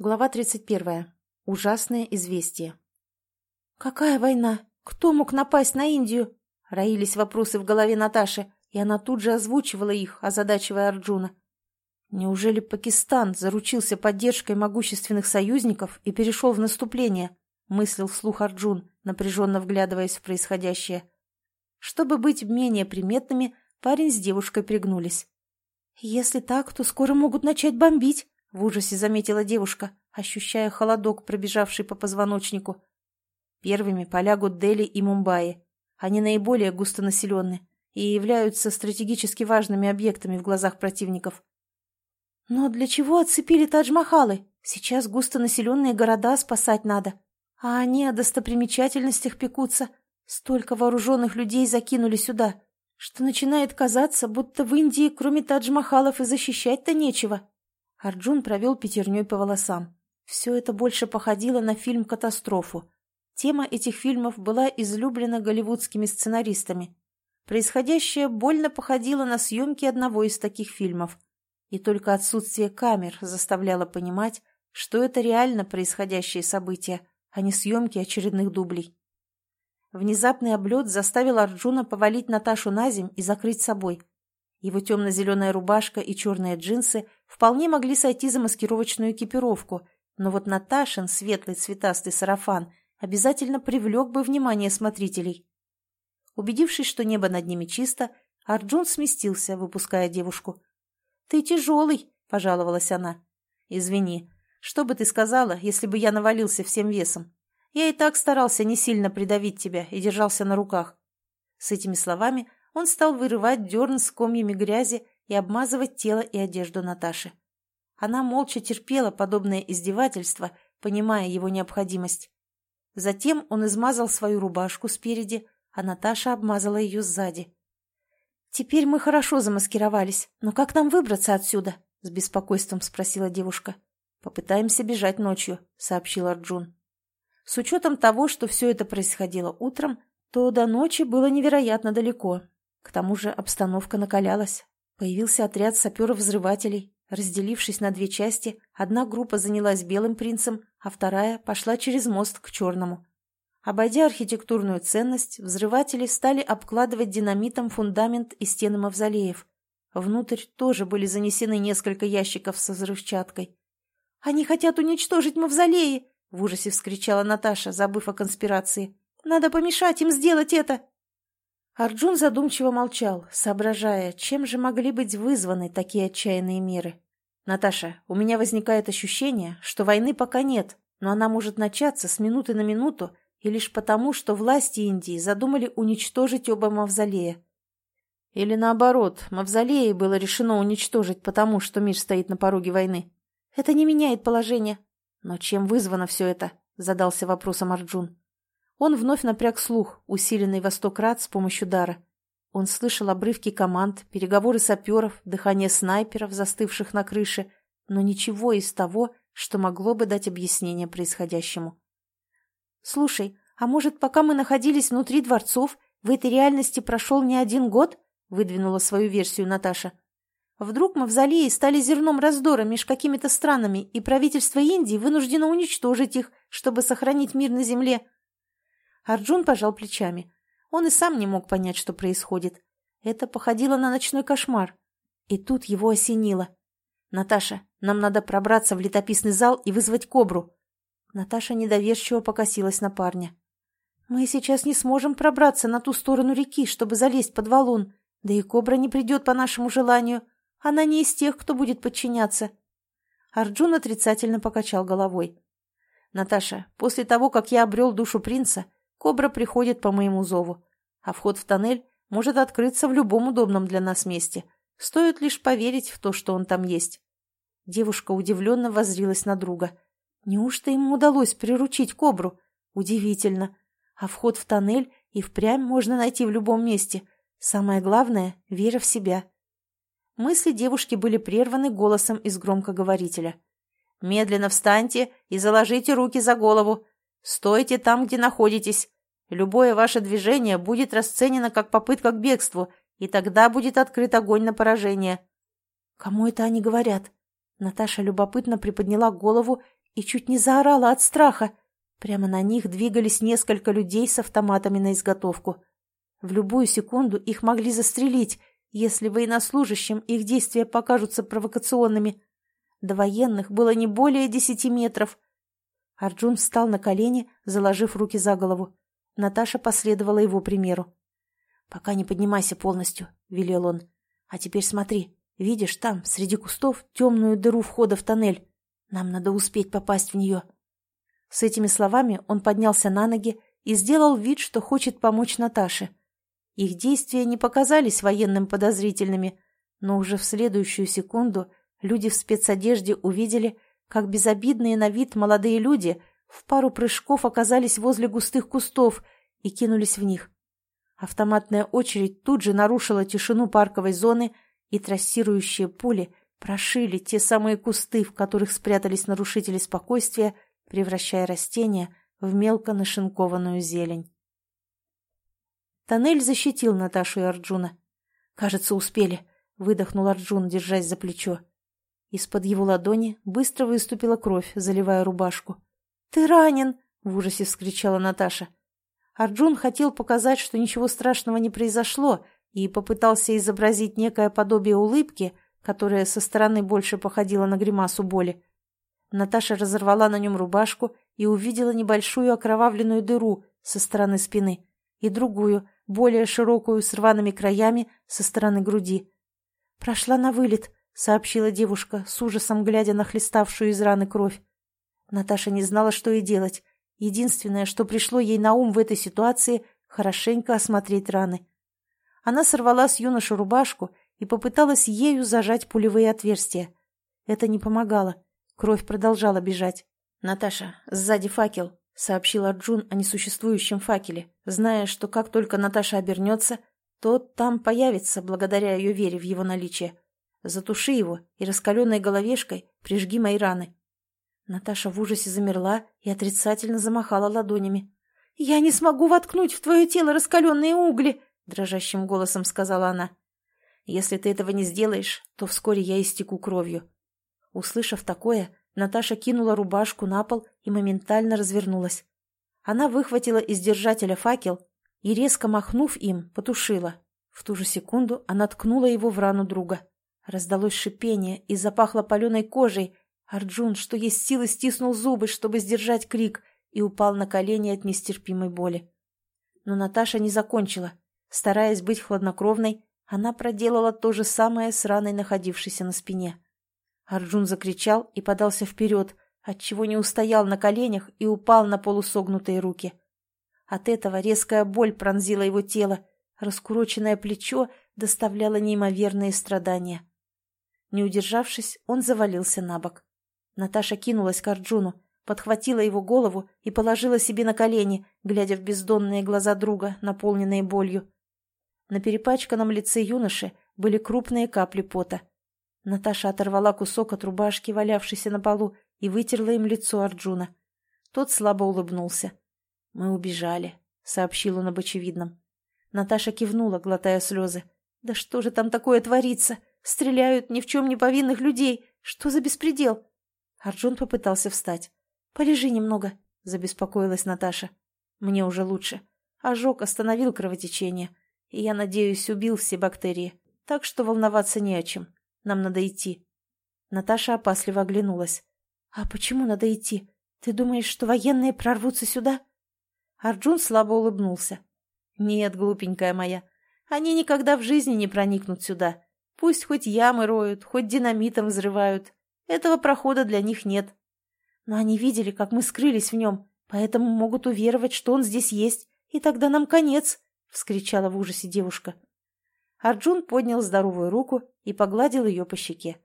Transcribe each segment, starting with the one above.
Глава 31. Ужасное известие. «Какая война? Кто мог напасть на Индию?» Роились вопросы в голове Наташи, и она тут же озвучивала их, озадачивая Арджуна. Неужели Пакистан заручился поддержкой могущественных союзников и перешел в наступление? Мыслил вслух Арджун, напряженно вглядываясь в происходящее. Чтобы быть менее приметными, парень с девушкой пригнулись. «Если так, то скоро могут начать бомбить», — в ужасе заметила девушка, ощущая холодок, пробежавший по позвоночнику. Первыми полягут Дели и Мумбаи. Они наиболее густонаселенны и являются стратегически важными объектами в глазах противников. Но для чего отцепили Тадж-Махалы? Сейчас густонаселенные города спасать надо. А они о достопримечательностях пекутся. Столько вооруженных людей закинули сюда, что начинает казаться, будто в Индии кроме Тадж-Махалов и защищать-то нечего. Арджун провел пятерней по волосам. Все это больше походило на фильм «Катастрофу». Тема этих фильмов была излюблена голливудскими сценаристами. Происходящее больно походило на съемки одного из таких фильмов. И только отсутствие камер заставляло понимать, что это реально происходящие события, а не съемки очередных дублей. Внезапный облет заставил Арджуна повалить Наташу на земь и закрыть собой. Его темно-зеленая рубашка и черные джинсы вполне могли сойти за маскировочную экипировку, но вот Наташин светлый цветастый сарафан обязательно привлек бы внимание смотрителей. Убедившись, что небо над ними чисто, Арджун сместился, выпуская девушку. «Ты тяжелый», — пожаловалась она. «Извини. Что бы ты сказала, если бы я навалился всем весом? Я и так старался не сильно придавить тебя и держался на руках». С этими словами он стал вырывать дерн с комьями грязи и обмазывать тело и одежду Наташи. Она молча терпела подобное издевательство, понимая его необходимость. Затем он измазал свою рубашку спереди, а Наташа обмазала ее сзади. «Теперь мы хорошо замаскировались, но как нам выбраться отсюда?» — с беспокойством спросила девушка. «Попытаемся бежать ночью», — сообщил Арджун. С учетом того, что все это происходило утром, то до ночи было невероятно далеко, к тому же обстановка накалялась. Появился отряд саперов-взрывателей. Разделившись на две части, одна группа занялась Белым принцем, а вторая пошла через мост к Черному. Обойдя архитектурную ценность, взрыватели стали обкладывать динамитом фундамент и стены мавзолеев. Внутрь тоже были занесены несколько ящиков со взрывчаткой. «Они хотят уничтожить мавзолеи!» — в ужасе вскричала Наташа, забыв о конспирации. «Надо помешать им сделать это!» Арджун задумчиво молчал, соображая, чем же могли быть вызваны такие отчаянные меры. «Наташа, у меня возникает ощущение, что войны пока нет, но она может начаться с минуты на минуту и лишь потому, что власти Индии задумали уничтожить оба мавзолея. Или наоборот, мавзолеи было решено уничтожить потому, что мир стоит на пороге войны. Это не меняет положение. Но чем вызвано все это?» — задался вопросом Арджун. Он вновь напряг слух, усиленный во с помощью дара. Он слышал обрывки команд, переговоры саперов, дыхание снайперов, застывших на крыше, но ничего из того, что могло бы дать объяснение происходящему. «Слушай, а может, пока мы находились внутри дворцов, в этой реальности прошел не один год?» — выдвинула свою версию Наташа. «Вдруг мавзолеи стали зерном раздора меж какими-то странами, и правительство Индии вынуждено уничтожить их, чтобы сохранить мир на земле?» Арджун пожал плечами. Он и сам не мог понять, что происходит. Это походило на ночной кошмар. И тут его осенило. «Наташа, нам надо пробраться в летописный зал и вызвать кобру». Наташа недоверчиво покосилась на парня. «Мы сейчас не сможем пробраться на ту сторону реки, чтобы залезть под валун. Да и кобра не придет по нашему желанию. Она не из тех, кто будет подчиняться». Арджун отрицательно покачал головой. «Наташа, после того, как я обрел душу принца, Кобра приходит по моему зову, а вход в тоннель может открыться в любом удобном для нас месте. Стоит лишь поверить в то, что он там есть. Девушка удивленно воззрилась на друга. Неужто ему удалось приручить кобру? Удивительно. А вход в тоннель и впрямь можно найти в любом месте. Самое главное — вера в себя. Мысли девушки были прерваны голосом из громкоговорителя. «Медленно встаньте и заложите руки за голову. Стойте там, где находитесь. Любое ваше движение будет расценено как попытка к бегству, и тогда будет открыт огонь на поражение. Кому это они говорят? Наташа любопытно приподняла голову и чуть не заорала от страха. Прямо на них двигались несколько людей с автоматами на изготовку. В любую секунду их могли застрелить, если военнослужащим их действия покажутся провокационными. До военных было не более десяти метров. Арджун встал на колени, заложив руки за голову. Наташа последовала его примеру. «Пока не поднимайся полностью», — велел он. «А теперь смотри, видишь там, среди кустов, темную дыру входа в тоннель. Нам надо успеть попасть в нее». С этими словами он поднялся на ноги и сделал вид, что хочет помочь Наташе. Их действия не показались военным подозрительными, но уже в следующую секунду люди в спецодежде увидели, как безобидные на вид молодые люди в пару прыжков оказались возле густых кустов и кинулись в них. Автоматная очередь тут же нарушила тишину парковой зоны, и трассирующие пули прошили те самые кусты, в которых спрятались нарушители спокойствия, превращая растения в мелко нашинкованную зелень. Тоннель защитил Наташу и Арджуна. «Кажется, успели», — выдохнул Арджун, держась за плечо. Из-под его ладони быстро выступила кровь, заливая рубашку. «Ты ранен!» — в ужасе вскричала Наташа. Арджун хотел показать, что ничего страшного не произошло, и попытался изобразить некое подобие улыбки, которая со стороны больше походила на гримасу боли. Наташа разорвала на нем рубашку и увидела небольшую окровавленную дыру со стороны спины и другую, более широкую, с рваными краями, со стороны груди. «Прошла на вылет», — сообщила девушка, с ужасом глядя на хлеставшую из раны кровь. Наташа не знала, что и делать. Единственное, что пришло ей на ум в этой ситуации — хорошенько осмотреть раны. Она сорвала с юноши рубашку и попыталась ею зажать пулевые отверстия. Это не помогало. Кровь продолжала бежать. «Наташа, сзади факел», — сообщил Арджун о несуществующем факеле, зная, что как только Наташа обернется, тот там появится благодаря ее вере в его наличие. Затуши его и раскаленной головешкой прижги мои раны. Наташа в ужасе замерла и отрицательно замахала ладонями. «Я не смогу воткнуть в твое тело раскаленные угли!» — дрожащим голосом сказала она. «Если ты этого не сделаешь, то вскоре я истеку кровью». Услышав такое, Наташа кинула рубашку на пол и моментально развернулась. Она выхватила из держателя факел и, резко махнув им, потушила. В ту же секунду она ткнула его в рану друга. Раздалось шипение и запахло паленой кожей. Арджун, что есть силы, стиснул зубы, чтобы сдержать крик, и упал на колени от нестерпимой боли. Но Наташа не закончила. Стараясь быть хладнокровной, она проделала то же самое с раной, находившейся на спине. Арджун закричал и подался вперед, отчего не устоял на коленях и упал на полусогнутые руки. От этого резкая боль пронзила его тело, раскуроченное плечо доставляло неимоверные страдания. Не удержавшись, он завалился на бок. Наташа кинулась к Арджуну, подхватила его голову и положила себе на колени, глядя в бездонные глаза друга, наполненные болью. На перепачканном лице юноши были крупные капли пота. Наташа оторвала кусок от рубашки, валявшейся на полу, и вытерла им лицо Арджуна. Тот слабо улыбнулся. «Мы убежали», — сообщил он об очевидном. Наташа кивнула, глотая слезы. «Да что же там такое творится? Стреляют ни в чем не повинных людей. Что за беспредел?» Арджун попытался встать. «Полежи немного», — забеспокоилась Наташа. «Мне уже лучше. Ожог остановил кровотечение, и, я надеюсь, убил все бактерии, так что волноваться не о чем. Нам надо идти». Наташа опасливо оглянулась. «А почему надо идти? Ты думаешь, что военные прорвутся сюда?» Арджун слабо улыбнулся. «Нет, глупенькая моя, они никогда в жизни не проникнут сюда. Пусть хоть ямы роют, хоть динамитом взрывают. Этого прохода для них нет. Но они видели, как мы скрылись в нем, поэтому могут уверовать, что он здесь есть, и тогда нам конец!» — вскричала в ужасе девушка. Арджун поднял здоровую руку и погладил ее по щеке.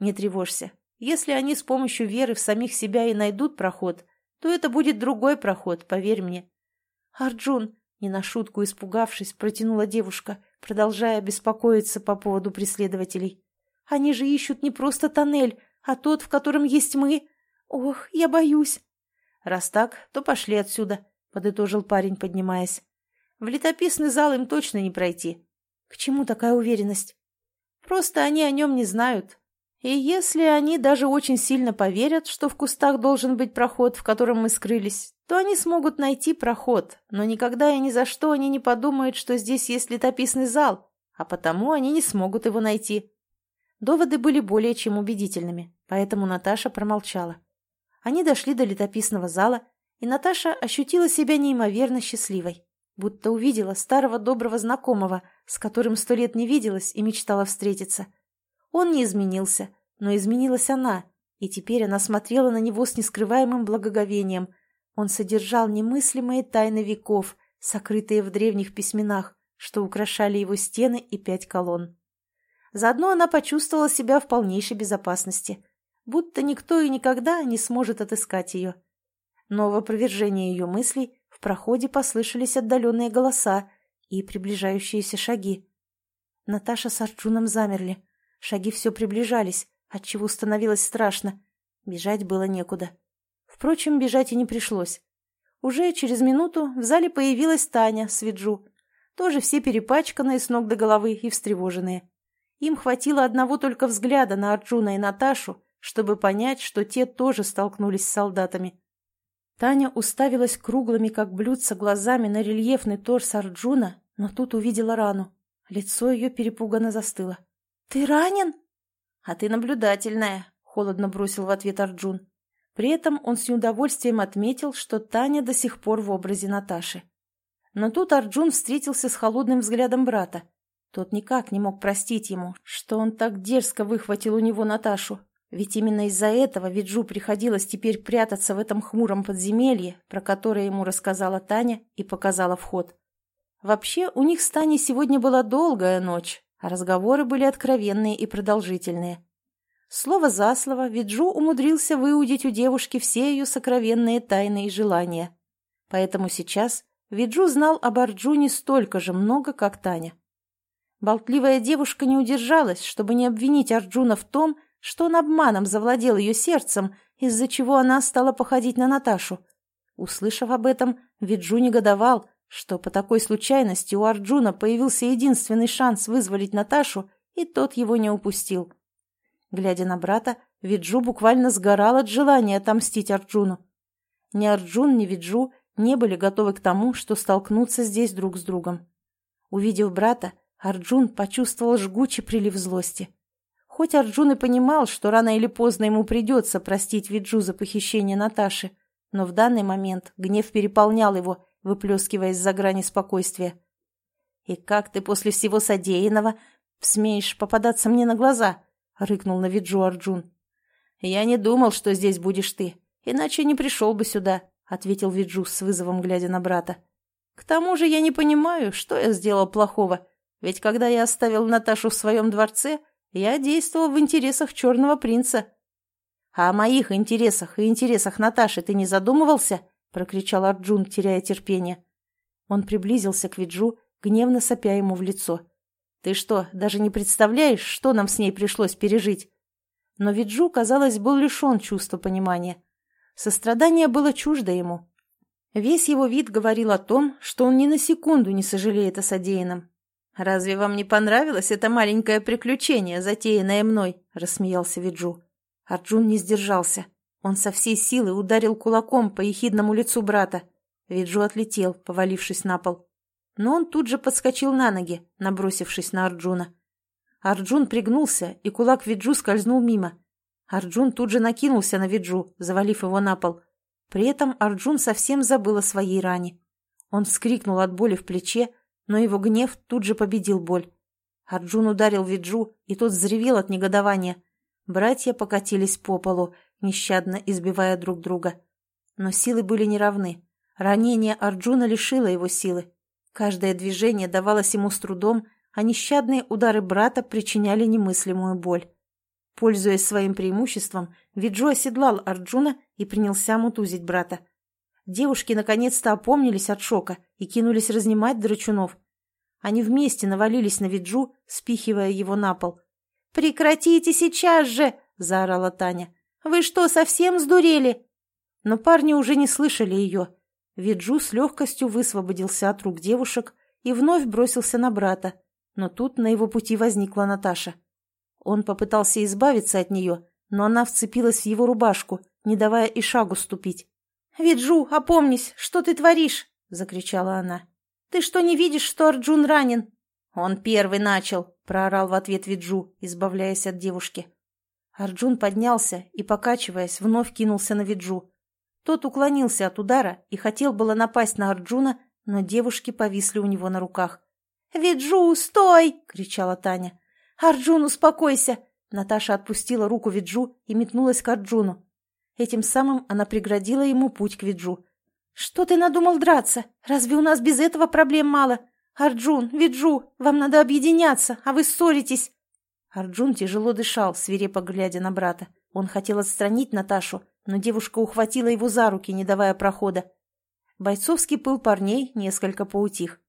«Не тревожься. Если они с помощью веры в самих себя и найдут проход, то это будет другой проход, поверь мне». «Арджун!» — не на шутку испугавшись, протянула девушка, продолжая беспокоиться по поводу преследователей. «Они же ищут не просто тоннель, а тот, в котором есть мы. Ох, я боюсь!» «Раз так, то пошли отсюда», — подытожил парень, поднимаясь. «В летописный зал им точно не пройти. К чему такая уверенность? Просто они о нем не знают. И если они даже очень сильно поверят, что в кустах должен быть проход, в котором мы скрылись, то они смогут найти проход, но никогда и ни за что они не подумают, что здесь есть летописный зал, а потому они не смогут его найти. Доводы были более чем убедительными, поэтому Наташа промолчала. Они дошли до летописного зала, и Наташа ощутила себя неимоверно счастливой, будто увидела старого доброго знакомого, с которым сто лет не виделась и мечтала встретиться. Он не изменился, но изменилась она, и теперь она смотрела на него с нескрываемым благоговением. Он содержал немыслимые тайны веков, сокрытые в древних письменах, что украшали его стены и пять колонн. Заодно она почувствовала себя в полнейшей безопасности, будто никто и никогда не сможет отыскать ее. Но в опровержение ее мыслей в проходе послышались отдаленные голоса и приближающиеся шаги. Наташа с Арджуном замерли. Шаги все приближались, отчего становилось страшно. Бежать было некуда. Впрочем, бежать и не пришлось. Уже через минуту в зале появилась Таня с Виджу. Тоже все перепачканные с ног до головы и встревоженные. Им хватило одного только взгляда на Арджуна и Наташу, чтобы понять, что те тоже столкнулись с солдатами. Таня уставилась круглыми, как блюдца, глазами на рельефный торс Арджуна, но тут увидела рану. Лицо ее перепуганно застыло. «Ты ранен?» «А ты наблюдательная», — холодно бросил в ответ Арджун. При этом он с неудовольствием отметил, что Таня до сих пор в образе Наташи. Но тут Арджун встретился с холодным взглядом брата. Тот никак не мог простить ему, что он так дерзко выхватил у него Наташу. Ведь именно из-за этого Виджу приходилось теперь прятаться в этом хмуром подземелье, про которое ему рассказала Таня и показала вход. Вообще, у них с Таней сегодня была долгая ночь, а разговоры были откровенные и продолжительные. Слово за слово Виджу умудрился выудить у девушки все ее сокровенные тайны и желания. Поэтому сейчас Виджу знал об Арджуне столько же много, как Таня. Болтливая девушка не удержалась, чтобы не обвинить Арджуна в том, что он обманом завладел ее сердцем, из-за чего она стала походить на Наташу. Услышав об этом, Виджу негодовал, что по такой случайности у Арджуна появился единственный шанс вызволить Наташу, и тот его не упустил. Глядя на брата, Виджу буквально сгорал от желания отомстить Арджуну. Ни Арджун, ни Виджу не были готовы к тому, что столкнутся здесь друг с другом. Увидев брата, Арджун почувствовал жгучий прилив злости. Хоть Арджун и понимал, что рано или поздно ему придется простить Виджу за похищение Наташи, но в данный момент гнев переполнял его, выплескиваясь за грани спокойствия. «И как ты после всего содеянного смеешь попадаться мне на глаза?» — рыкнул на Виджу Арджун. «Я не думал, что здесь будешь ты, иначе не пришел бы сюда», — ответил Виджу с вызовом, глядя на брата. «К тому же я не понимаю, что я сделал плохого, ведь когда я оставил Наташу в своем дворце, я действовал в интересах черного принца». «А о моих интересах и интересах Наташи ты не задумывался?» — прокричал Арджун, теряя терпение. Он приблизился к Виджу, гневно сопя ему в лицо. «Ты что, даже не представляешь, что нам с ней пришлось пережить?» Но Виджу, казалось, был лишен чувства понимания. Сострадание было чуждо ему. Весь его вид говорил о том, что он ни на секунду не сожалеет о содеянном. «Разве вам не понравилось это маленькое приключение, затеянное мной?» — рассмеялся Виджу. Арджун не сдержался. Он со всей силы ударил кулаком по ехидному лицу брата. Виджу отлетел, повалившись на пол. Но он тут же подскочил на ноги, набросившись на Арджуна. Арджун пригнулся, и кулак Виджу скользнул мимо. Арджун тут же накинулся на Виджу, завалив его на пол. При этом Арджун совсем забыл о своей ране. Он вскрикнул от боли в плече, но его гнев тут же победил боль. Арджун ударил Виджу, и тот взревел от негодования. Братья покатились по полу, нещадно избивая друг друга. Но силы были неравны. Ранение Арджуна лишило его силы. Каждое движение давалось ему с трудом, а нещадные удары брата причиняли немыслимую боль. Пользуясь своим преимуществом, Виджо оседлал Арджуна и принялся мутузить брата. Девушки наконец-то опомнились от шока и кинулись разнимать драчунов. Они вместе навалились на Виджу, спихивая его на пол. «Прекратите сейчас же!» – заорала Таня. «Вы что, совсем сдурели?» Но парни уже не слышали ее. Виджу с легкостью высвободился от рук девушек и вновь бросился на брата. Но тут на его пути возникла Наташа. Он попытался избавиться от нее, но она вцепилась в его рубашку, не давая и шагу ступить. «Виджу, опомнись, что ты творишь?» — закричала она. «Ты что, не видишь, что Арджун ранен?» «Он первый начал», — проорал в ответ Виджу, избавляясь от девушки. Арджун поднялся и, покачиваясь, вновь кинулся на Виджу. Тот уклонился от удара и хотел было напасть на Арджуна, но девушки повисли у него на руках. «Виджу, стой!» — кричала Таня. «Арджун, успокойся!» Наташа отпустила руку Виджу и метнулась к Арджуну. Этим самым она преградила ему путь к Виджу. «Что ты надумал драться? Разве у нас без этого проблем мало? Арджун, Виджу, вам надо объединяться, а вы ссоритесь!» Арджун тяжело дышал, свирепо глядя на брата. Он хотел отстранить Наташу, но девушка ухватила его за руки, не давая прохода. Бойцовский пыл парней несколько поутих.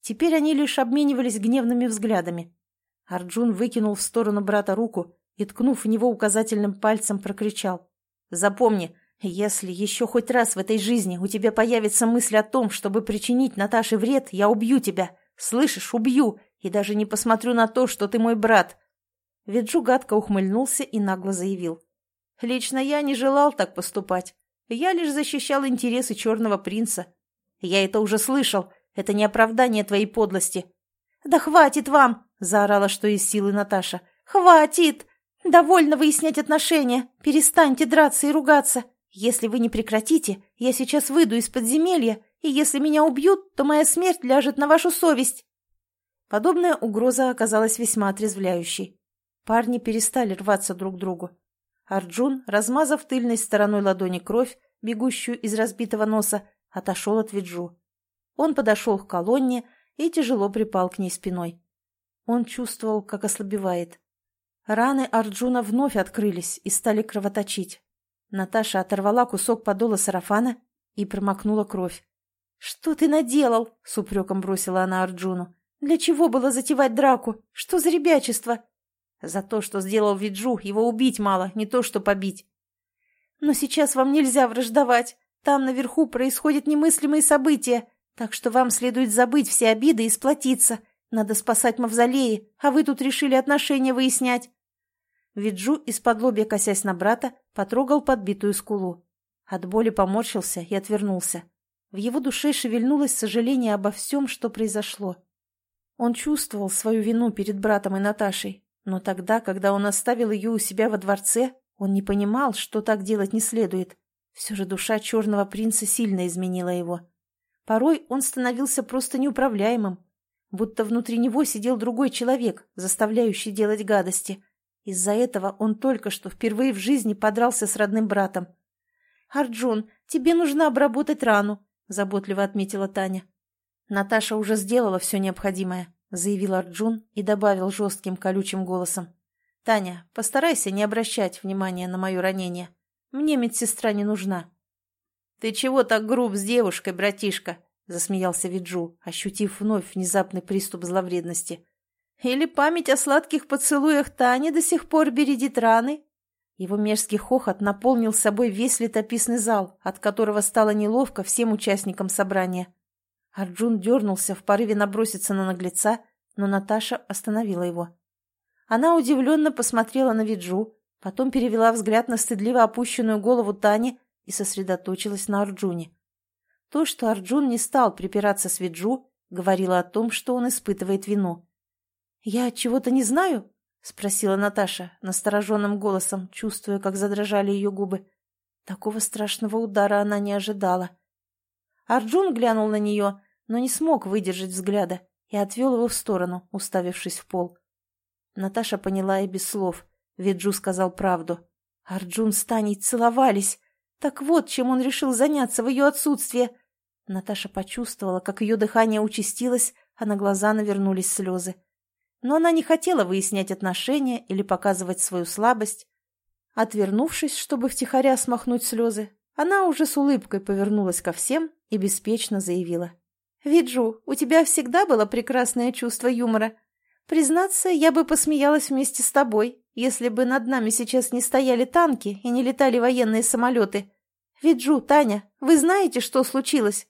Теперь они лишь обменивались гневными взглядами. Арджун выкинул в сторону брата руку и, ткнув в него указательным пальцем, прокричал. «Запомни, если еще хоть раз в этой жизни у тебя появится мысль о том, чтобы причинить Наташе вред, я убью тебя. Слышишь, убью, и даже не посмотрю на то, что ты мой брат». Виджу гадко ухмыльнулся и нагло заявил. Лично я не желал так поступать. Я лишь защищал интересы черного принца. Я это уже слышал. Это не оправдание твоей подлости. «Да хватит вам!» — заорала, что из силы Наташа. «Хватит! Довольно выяснять отношения. Перестаньте драться и ругаться. Если вы не прекратите, я сейчас выйду из подземелья, и если меня убьют, то моя смерть ляжет на вашу совесть». Подобная угроза оказалась весьма отрезвляющей. Парни перестали рваться друг к другу. Арджун, размазав тыльной стороной ладони кровь, бегущую из разбитого носа, отошел от Виджу. Он подошел к колонне и тяжело припал к ней спиной. Он чувствовал, как ослабевает. Раны Арджуна вновь открылись и стали кровоточить. Наташа оторвала кусок подола сарафана и промокнула кровь. «Что ты наделал?» — с упреком бросила она Арджуну. «Для чего было затевать драку? Что за ребячество?» За то, что сделал Виджу, его убить мало, не то что побить. Но сейчас вам нельзя враждовать. Там наверху происходят немыслимые события, так что вам следует забыть все обиды и сплотиться. Надо спасать мавзолеи, а вы тут решили отношения выяснять. Виджу, из-под лобья косясь на брата, потрогал подбитую скулу. От боли поморщился и отвернулся. В его душе шевельнулось сожаление обо всем, что произошло. Он чувствовал свою вину перед братом и Наташей, но тогда, когда он оставил ее у себя во дворце, он не понимал, что так делать не следует. Все же душа черного принца сильно изменила его. Порой он становился просто неуправляемым, будто внутри него сидел другой человек, заставляющий делать гадости. Из-за этого он только что впервые в жизни подрался с родным братом. «Арджун, тебе нужно обработать рану», — заботливо отметила Таня. Наташа уже сделала все необходимое. — заявил Арджун и добавил жестким колючим голосом. «Таня, постарайся не обращать внимания на мое ранение. Мне медсестра не нужна». «Ты чего так груб с девушкой, братишка?» — засмеялся Виджу, ощутив вновь внезапный приступ зловредности. «Или память о сладких поцелуях Тани до сих пор бередит раны?» Его мерзкий хохот наполнил собой весь летописный зал, от которого стало неловко всем участникам собрания. Арджун дернулся в порыве наброситься на наглеца, но Наташа остановила его. Она удивленно посмотрела на Виджу, потом перевела взгляд на стыдливо опущенную голову Тани и сосредоточилась на Арджуне. То, что Арджун не стал припираться с Виджу, говорило о том, что он испытывает вину. «Я чего-то не знаю?» — спросила Наташа настороженным голосом, чувствуя, как задрожали ее губы. Такого страшного удара она не ожидала. Арджун глянул на нее, но не смог выдержать взгляда и отвел его в сторону, уставившись в пол. Наташа поняла и без слов. Виджу сказал правду. Арджун с Таней целовались. Так вот, чем он решил заняться в ее отсутствие. Наташа почувствовала, как ее дыхание участилось, а на глаза навернулись слезы. Но она не хотела выяснять отношения или показывать свою слабость. Отвернувшись, чтобы втихаря смахнуть слезы, она уже с улыбкой повернулась ко всем и беспечно заявила. «Виджу, у тебя всегда было прекрасное чувство юмора. Признаться, я бы посмеялась вместе с тобой, если бы над нами сейчас не стояли танки и не летали военные самолеты. Виджу, Таня, вы знаете, что случилось?»